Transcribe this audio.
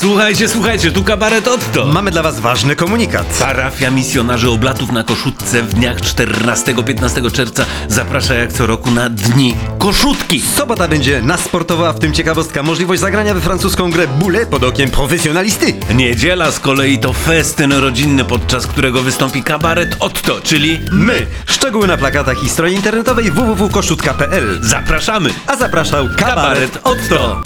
Słuchajcie, słuchajcie, tu kabaret Otto. Mamy dla was ważny komunikat. Parafia misjonarzy oblatów na Koszutce w dniach 14-15 czerwca zaprasza jak co roku na Dni Koszutki. Sobota będzie na sportowa, w tym ciekawostka, możliwość zagrania we francuską grę bóle pod okiem profesjonalisty. Niedziela z kolei to festyn rodzinny, podczas którego wystąpi kabaret Otto, czyli My. Szczegóły na plakatach i stronie internetowej www.koszutka.pl zapraszamy. A zapraszał kabaret Kabaret Otto.